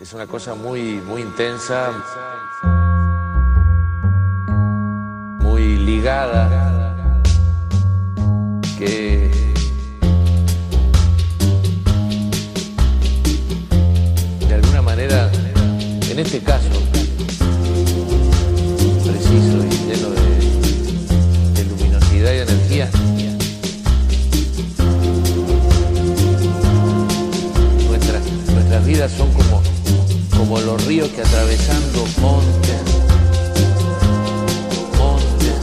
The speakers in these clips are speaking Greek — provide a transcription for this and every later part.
Es una cosa muy, muy intensa, muy ligada, que de alguna manera, en este caso, preciso y lleno de, luminosidad y energía, nuestras, nuestras vidas son como los ríos que atravesando montes, montes,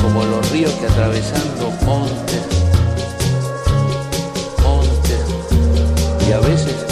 como los ríos que atravesando montes, montes, y a veces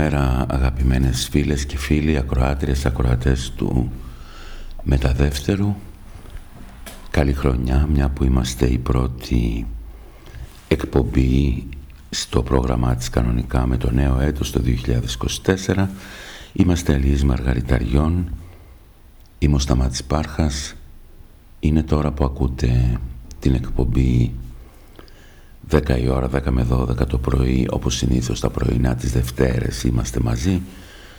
Καλημέρα αγαπημένες φίλες και φίλοι, ακροάτριες, ακροατές του Μεταδεύτερου. Καλή χρονιά, μια που είμαστε η πρώτη εκπομπή στο πρόγραμμά της κανονικά με το νέο έτος το 2024. Είμαστε Ελίζη Μαργαριταριών, είμαι ο Σταμάτης Πάρχας. Είναι τώρα που ακούτε την εκπομπή 10 η ώρα, 10 με 12 το πρωί, όπως συνήθως τα πρωινά τις Δευτέρες είμαστε μαζί.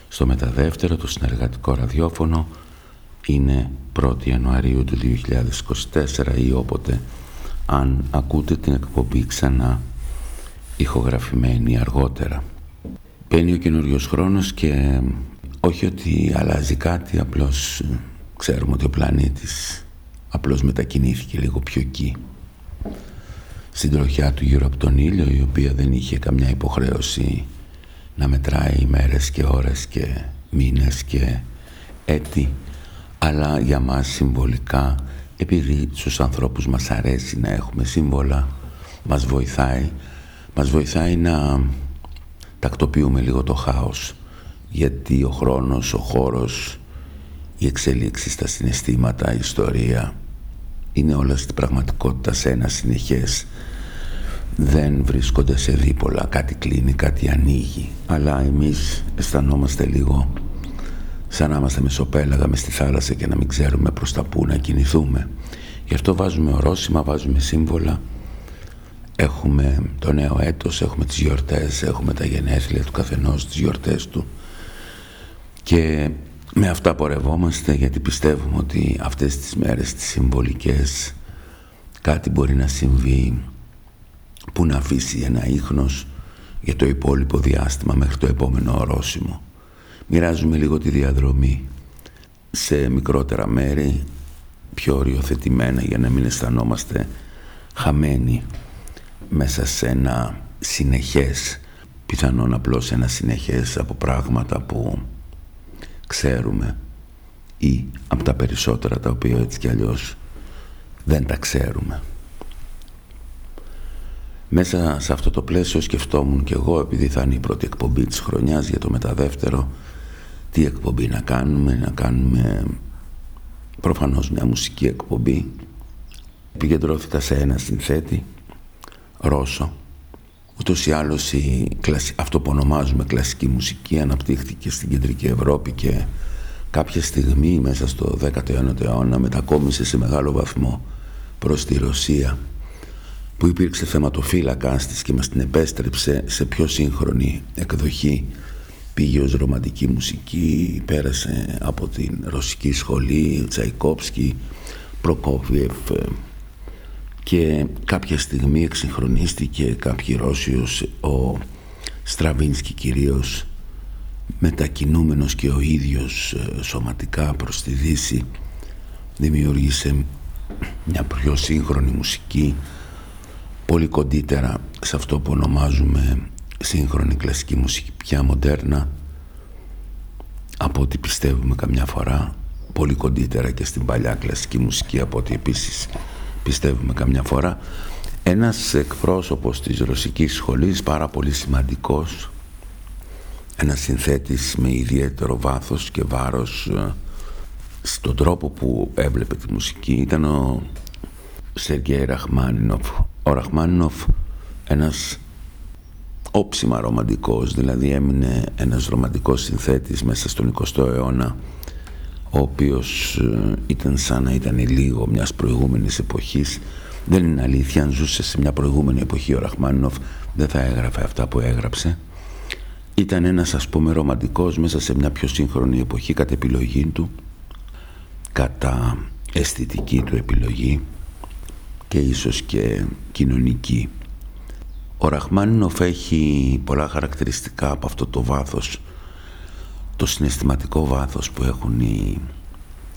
Στο μεταδεύτερο, το συνεργατικό ραδιόφωνο είναι 1η Ιανουαρίου του 2024 ή όποτε αν ακούτε την εκπομπή ξανά ηχογραφημένη αργότερα. Μπαίνει ο καινούριος χρόνος και όχι ότι αλλάζει κάτι, απλώς ξέρουμε ότι ο πλανήτης απλώς μετακινήθηκε λίγο πιο εκεί. Στην τροχιά του γύρω από τον ήλιο, η οποία δεν είχε καμιά υποχρέωση να μετράει ημέρες και ώρες και μήνες και έτη, αλλά για μας συμβολικά, επειδή στους ανθρώπους μας αρέσει να έχουμε σύμβολα, μας βοηθάει, μας βοηθάει να τακτοποιούμε λίγο το χάος, γιατί ο χρόνος, ο χώρος, η εξέλιξη στα συναισθήματα, η ιστορία, είναι όλα στην πραγματικότητα σε ένα συνεχές. Δεν βρίσκονται σε δίπολα. Κάτι κλείνει, κάτι ανοίγει. Αλλά εμείς αισθανόμαστε λίγο σαν να είμαστε μεσοπέλαγα μες στη θάλασσα και να μην ξέρουμε προς τα πού να κινηθούμε. Γι' αυτό βάζουμε ορόσημα, βάζουμε σύμβολα. Έχουμε το νέο έτος, έχουμε τις γιορτές έχουμε τα γενέθλια του καθενός, τις γιορτές του. Και με αυτά πορευόμαστε γιατί πιστεύουμε ότι αυτές τις μέρες τις συμβολικές κάτι μπορεί να συμβεί που να αφήσει ένα ίχνος για το υπόλοιπο διάστημα μέχρι το επόμενο ορόσημο. Μοιράζουμε λίγο τη διαδρομή σε μικρότερα μέρη, πιο οριοθετημένα για να μην αισθανόμαστε χαμένοι μέσα σε ένα συνεχές, πιθανόν απλώς ένα συνεχές από πράγματα που ξέρουμε ή από τα περισσότερα τα οποία έτσι κι αλλιώς δεν τα ξέρουμε. Μέσα σε αυτό το πλαίσιο σκεφτόμουν και εγώ επειδή θα είναι η πρώτη εκπομπή της χρονιάς για το μεταδεύτερο τι εκπομπή να κάνουμε, να κάνουμε προφανώς μια μουσική εκπομπή. Επικεντρώθηκα σε ένα συνθέτη Ρώσο ούτως ή άλλως η, αυτό που ονομάζουμε κλασική μουσική αναπτύχθηκε στην κεντρική Ευρώπη και κάποια στιγμή μέσα στο 19ο αιώνα μετακόμισε σε μεγάλο βαθμό προς τη Ρωσία που υπήρξε θεματοφύλακα της και μας την επέστρεψε σε πιο σύγχρονη εκδοχή. Πήγε ως ρομαντική μουσική πέρασε από την ρωσική σχολή Τσαϊκόψκι, Προκόβιεφ και κάποια στιγμή εξυγχρονίστηκε κάποιοι Ρώσιος ο Στραβίνσκι κυρίως μετακινούμενος και ο ίδιος ε, σωματικά προς τη Δύση. Δημιούργησε μια πιο σύγχρονη μουσική πολύ κοντύτερα σε αυτό που ονομάζουμε σύγχρονη κλασική μουσική πια μοντέρνα από ό,τι πιστεύουμε καμιά φορά πολύ κοντύτερα και στην παλιά κλασική μουσική από ό,τι επίσης πιστεύουμε καμιά φορά. Ένας εκπρόσωπος της ρωσικής σχολής πάρα πολύ σημαντικός ένας συνθέτης με ιδιαίτερο βάθος και βάρος ε, στον τρόπο που έβλεπε τη μουσική ήταν ο Σεργέη Ραχμάνινοφ. Ο Ραχμάνινοφ ένας όψιμα ρομαντικός δηλαδή έμεινε ένας ρομαντικός συνθέτης μέσα στον 20ο αιώνα ο οποίος ε, ήταν σαν να ήταν λίγο μιας προηγούμενης εποχής δεν είναι αλήθεια αν ζούσε σε μια προηγούμενη εποχή ο Ραχμάνινοφ δεν θα έγραφε αυτά που έγραψε ήταν ένας ας πούμε ρομαντικός μέσα σε μια πιο σύγχρονη εποχή κατά επιλογή του κατά αισθητική του επιλογή και ίσως και κοινωνική. Ο Ραχμάνινοφ έχει πολλά χαρακτηριστικά από αυτό το βάθος το συναισθηματικό βάθος που έχουν οι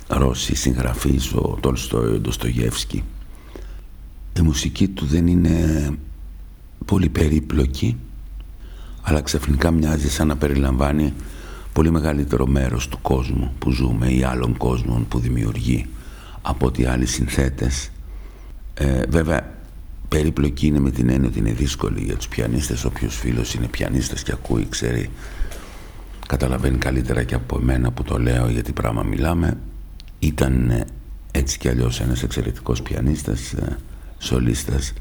Ρώσοι συγγραφείς, ο Τολστόι, ο Ντοστογεύσκη. Η μουσική του δεν είναι πολύ περίπλοκη, αλλά ξαφνικά μοιάζει σαν να περιλαμβάνει πολύ μεγαλύτερο μέρος του κόσμου που ζούμε ή άλλων κόσμων που δημιουργεί από ότι άλλοι συνθέτες. Ε, βέβαια, περίπλοκη είναι με την έννοια ότι είναι δύσκολη για τους πιανίστες. Όποιος φίλος είναι πιανίστας και ακούει, ξέρει καταλαβαίνει καλύτερα και από εμένα που το λέω γιατί πράγμα μιλάμε. Ήταν ε, έτσι κι αλλιώς ένας εξαιρετικός πιανίστας ε, σολίστας.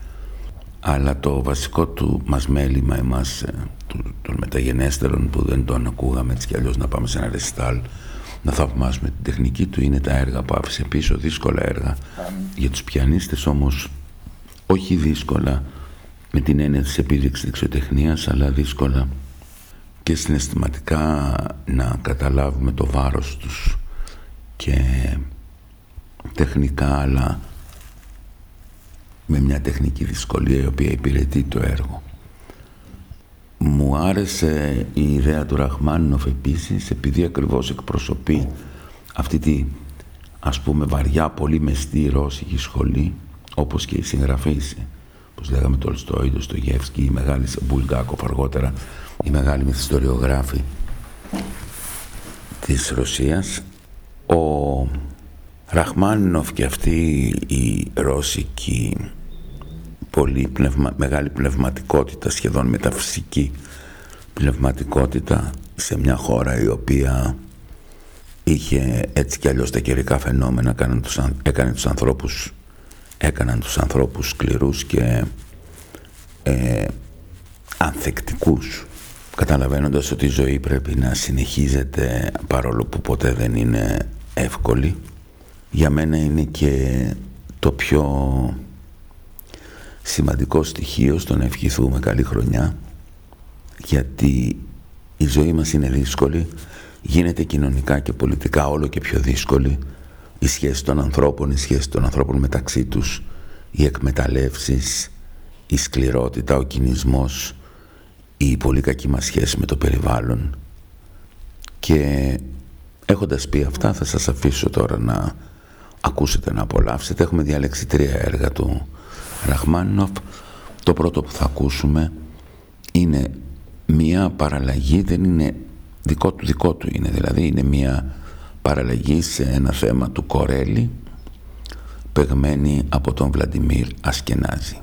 Αλλά το βασικό του μας μέλημα εμάς ε, των μεταγενέστερων που δεν τον ακούγαμε έτσι κι αλλιώς να πάμε σε ένα ρεστάλ να θαυμάσουμε την τεχνική του είναι τα έργα που άφησε πίσω δύσκολα έργα. Για τους πιανίστες όμως όχι δύσκολα με την έννοια της επίδειξης δεξιοτεχνίας αλλά δύσκολα και συναισθηματικά να καταλάβουμε το βάρος τους και τεχνικά αλλά με μια τεχνική δυσκολία η οποία υπηρετεί το έργο. Μου άρεσε η ιδέα του Ραχμάνινοφ επίσης επειδή ακριβώς εκπροσωπεί αυτή τη ας πούμε βαριά πολύ μεστή ρώσικη σχολή όπως και οι συγγραφείς όπως λέγαμε Τολστόι, Ντοστογιέφσκι, οι μεγάλοι Μπουλγκάκοφ αργότερα, οι μεγάλοι μυθιστοριογράφοι της Ρωσίας. Ο Ραχμάνινοφ και αυτή η ρώσικη πολύ πνευμα, μεγάλη πνευματικότητα, σχεδόν μεταφυσική πνευματικότητα σε μια χώρα η οποία είχε έτσι κι αλλιώς τα καιρικά φαινόμενα έκανε τους, έκανε τους ανθρώπους έκαναν τους ανθρώπους σκληρούς και ε, ανθεκτικούς καταλαβαίνοντας ότι η ζωή πρέπει να συνεχίζεται παρόλο που ποτέ δεν είναι εύκολη για μένα είναι και το πιο σημαντικό στοιχείο στο να ευχηθούμε καλή χρονιά γιατί η ζωή μας είναι δύσκολη γίνεται κοινωνικά και πολιτικά όλο και πιο δύσκολη. Η σχέση των ανθρώπων, η σχέση των ανθρώπων μεταξύ τους οι εκμεταλλεύσεις, η σκληρότητα, ο κινησμός η πολύ κακή μας σχέση με το περιβάλλον. Και έχοντας πει αυτά θα σας αφήσω τώρα να ακούσετε να απολαύσετε. Έχουμε διαλέξει τρία έργα του Ραχμάνινοφ. Το πρώτο που θα ακούσουμε είναι μία παραλλαγή δεν είναι δικό του δικό του είναι δηλαδή είναι μία παραλλαγή σε ένα θέμα του Κορέλη παιγμένη από τον Βλαντιμίρ Ασκενάζη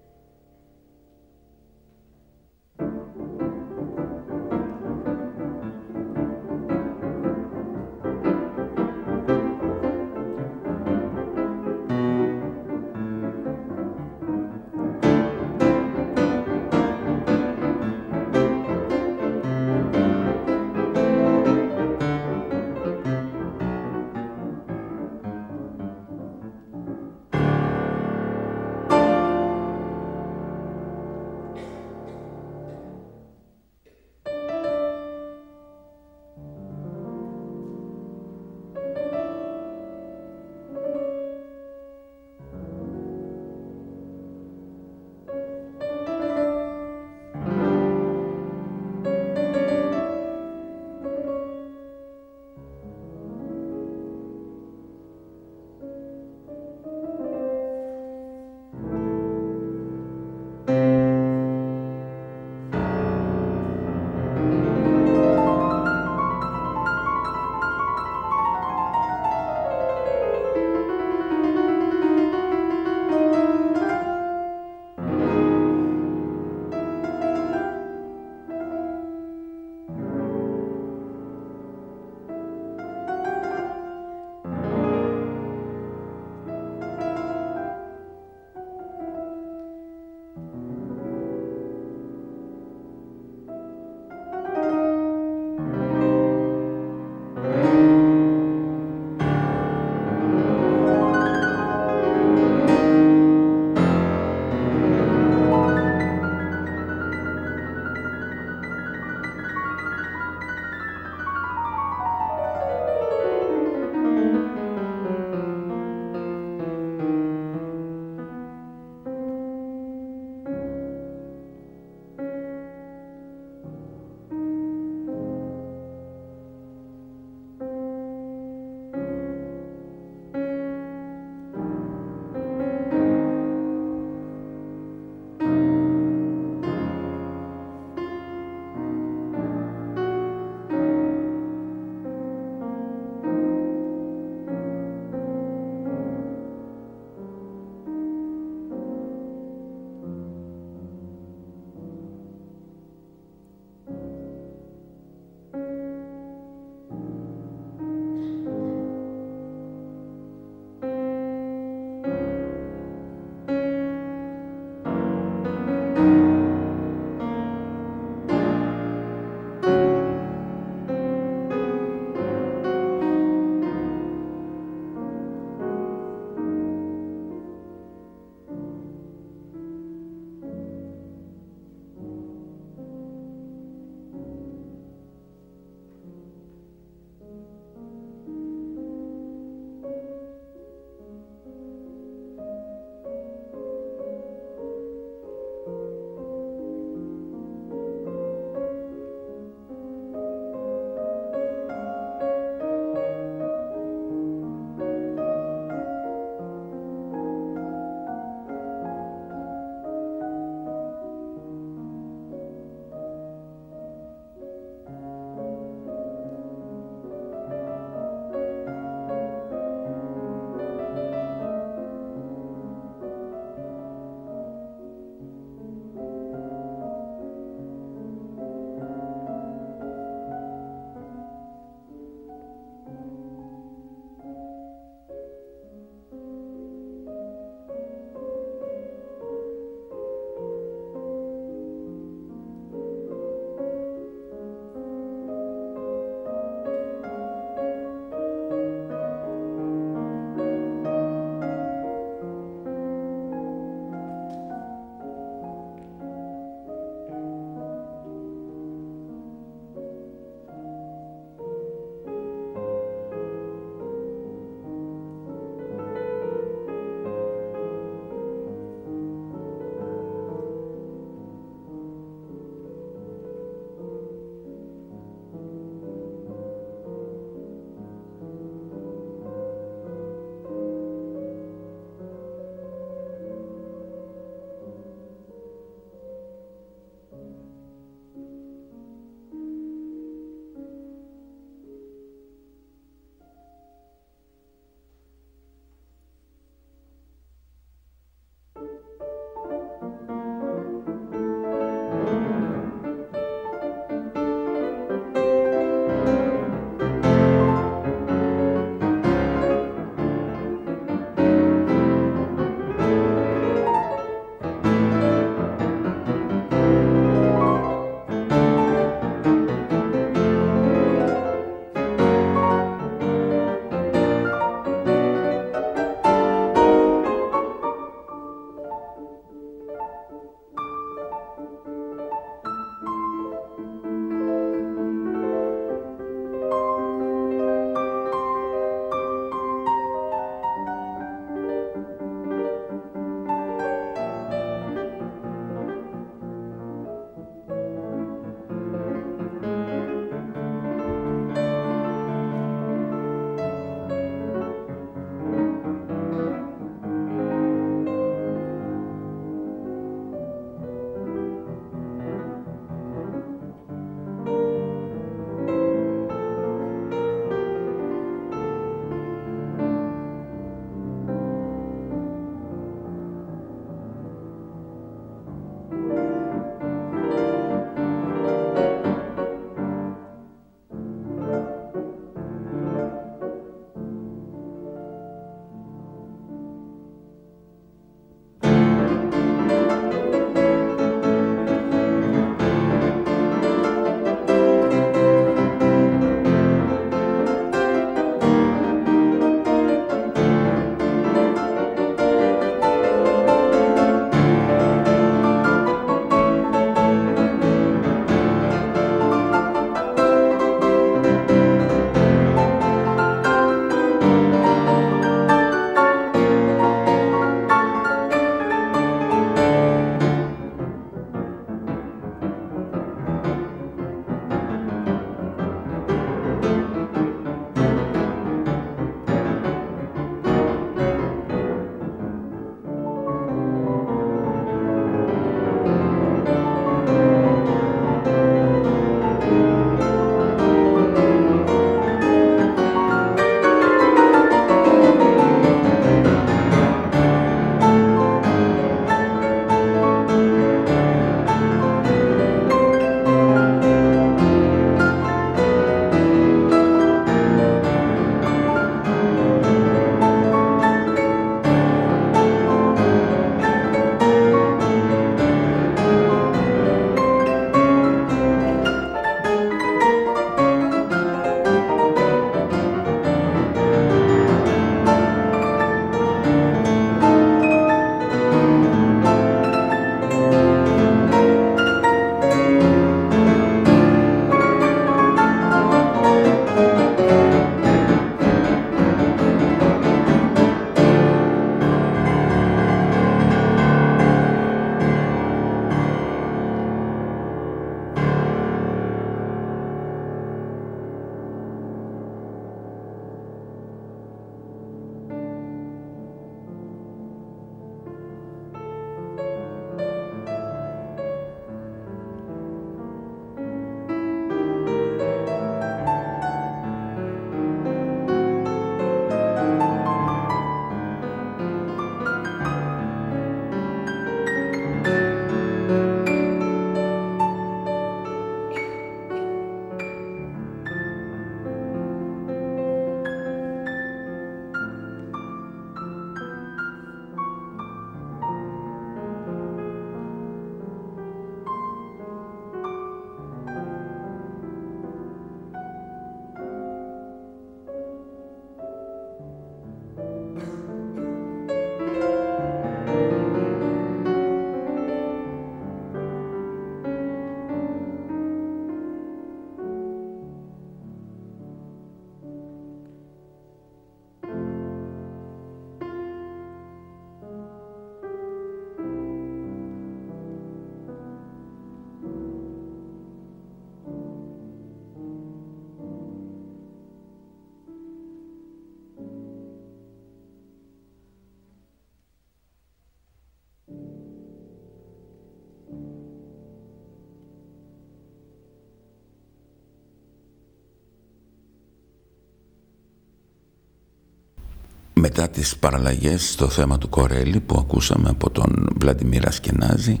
μετά τις παραλλαγές στο θέμα του Κορέλη που ακούσαμε από τον Βλαντιμίρα Σκενάζη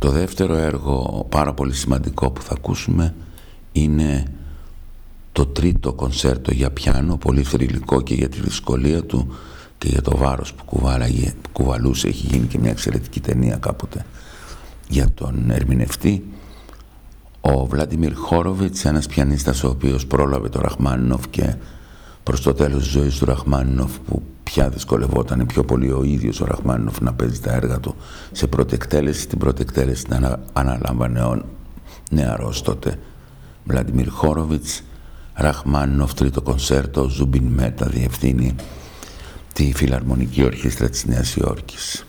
το δεύτερο έργο πάρα πολύ σημαντικό που θα ακούσουμε είναι το τρίτο κονσέρτο για πιάνο, πολύ θρηλυκό και για τη δυσκολία του και για το βάρος που, κουβάλαγε, που κουβαλούσε. Έχει γίνει και μια εξαιρετική ταινία κάποτε για τον ερμηνευτή. Ο Βλάντιμιρ Χόροβιτς, ένας πιανίστας ο οποίος πρόλαβε το Ραχμάνινοφ και προς το τέλος της ζωής του Ραχμάνινοφ που πια δυσκολευόταν πιο πολύ ο ίδιος ο Ραχμάνινοφ να παίζει τα έργα του σε πρώτη εκτέλεση. Την πρώτη εκτέλεση την αναλάμβανε ο νεαρός τότε Βλαντιμίρ Χόροβιτς Ραχμάνινοφ τρίτο κονσέρτο Ζούμπιν Μέτα διευθύνει τη Φιλαρμονική Ορχήστρα της Νέας Υόρκης.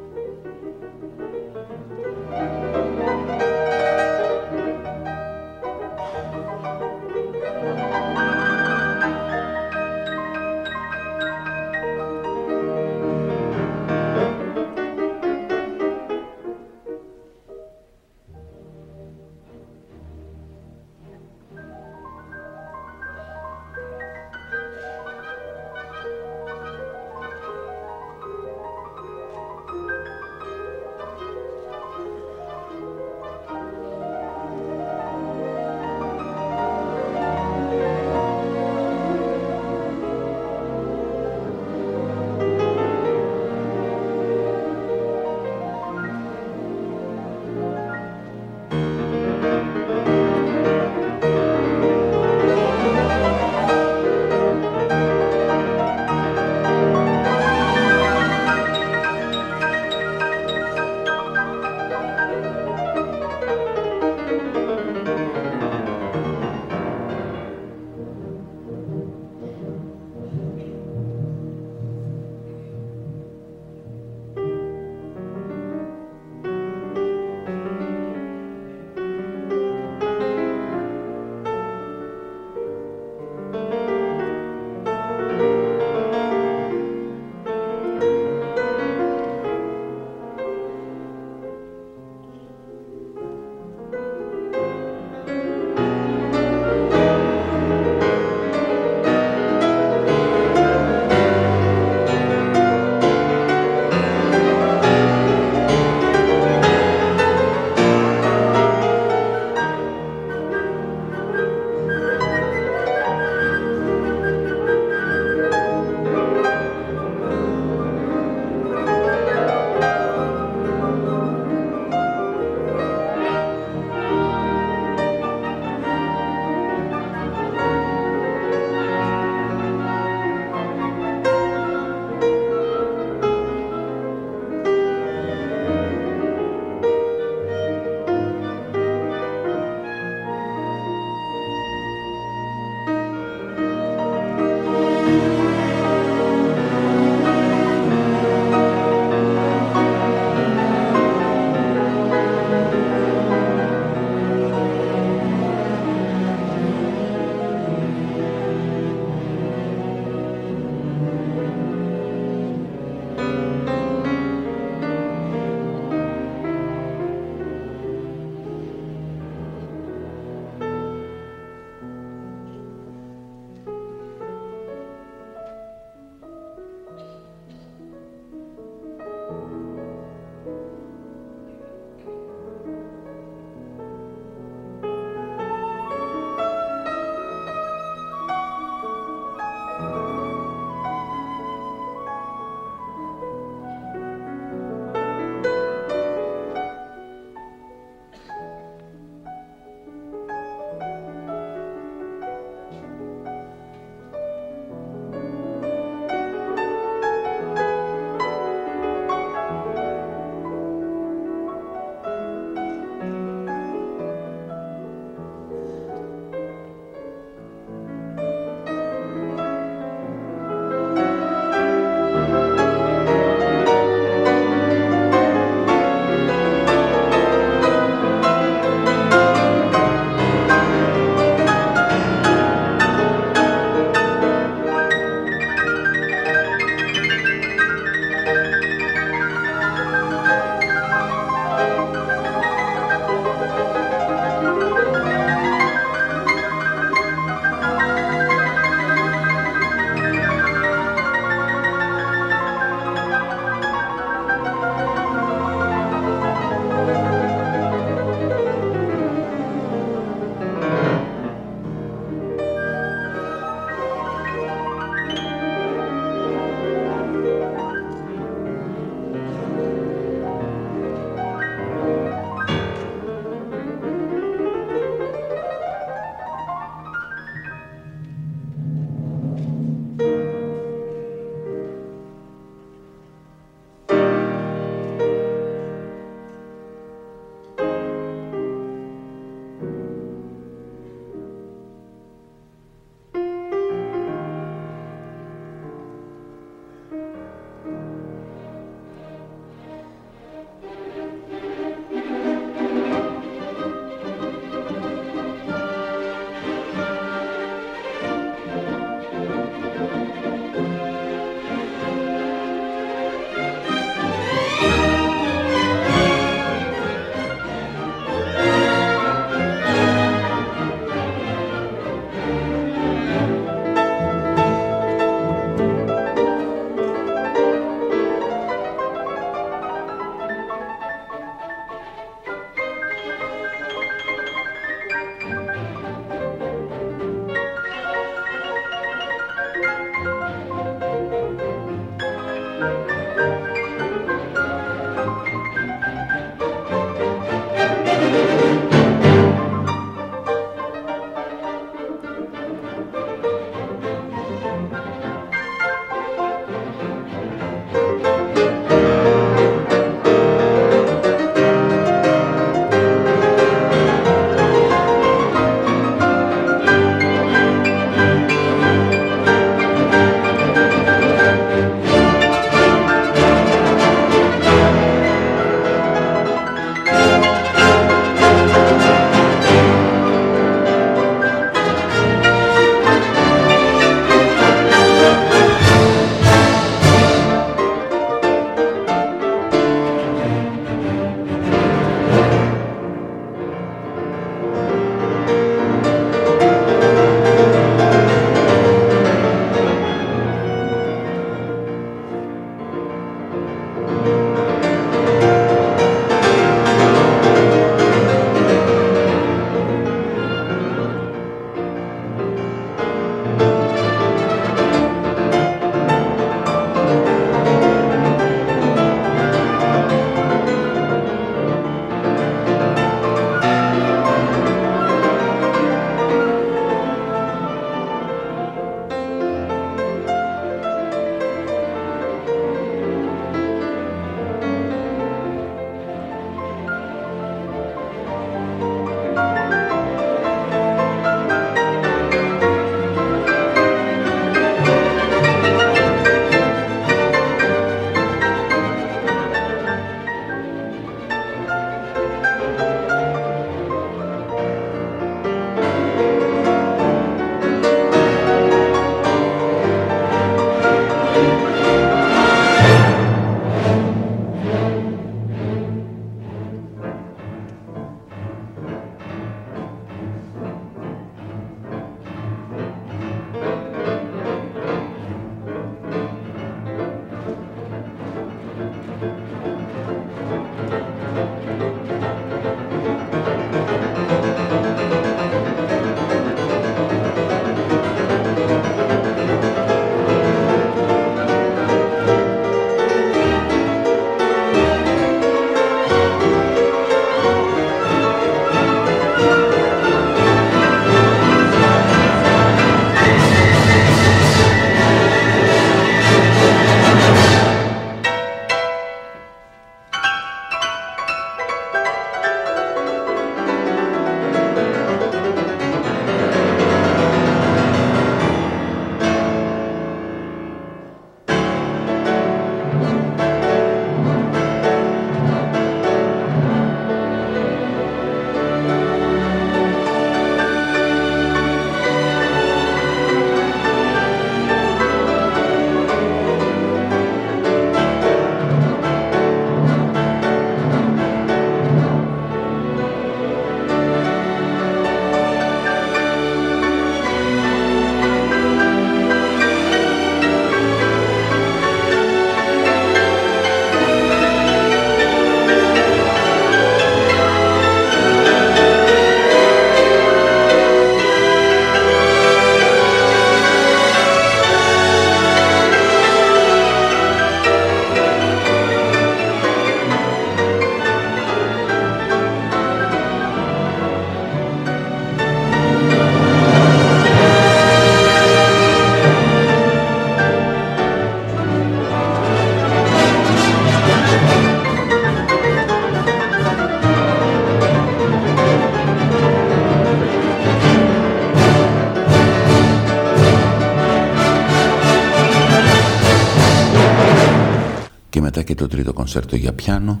Και το τρίτο κονσέρτο για πιάνο.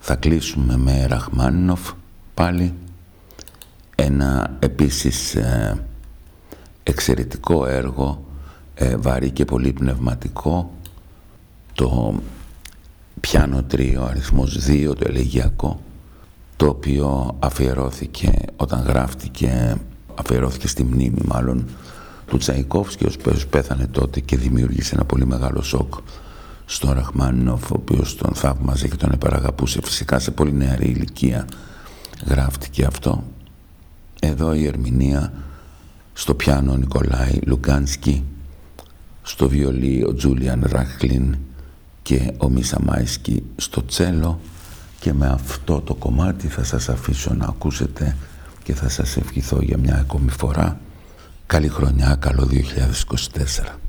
Θα κλείσουμε με Ραχμάνινοφ πάλι. Ένα επίσης ε, εξαιρετικό έργο, ε, βαρύ και πολύ πνευματικό. Το πιάνο τρίο, αριθμός 2, το ελεγιακό, το οποίο αφιερώθηκε όταν γράφτηκε, αφιερώθηκε στη μνήμη μάλλον του Τσαϊκόφσκι, ο οποίος πέθανε τότε και δημιούργησε ένα πολύ μεγάλο σοκ στον Ραχμάνινοφ, ο οποίος τον θαύμαζε και τον υπεραγαπούσε φυσικά σε πολύ νεαρή ηλικία γράφτηκε αυτό. Εδώ η ερμηνεία στο πιάνο ο Νικολάη Λουγκάνσκι, στο βιολί ο Τζούλιαν Ράχλιν και ο Μίσα Μάισκι στο τσέλο και με αυτό το κομμάτι θα σας αφήσω να ακούσετε και θα σας ευχηθώ για μια ακόμη φορά. Καλή χρονιά, καλό 2024.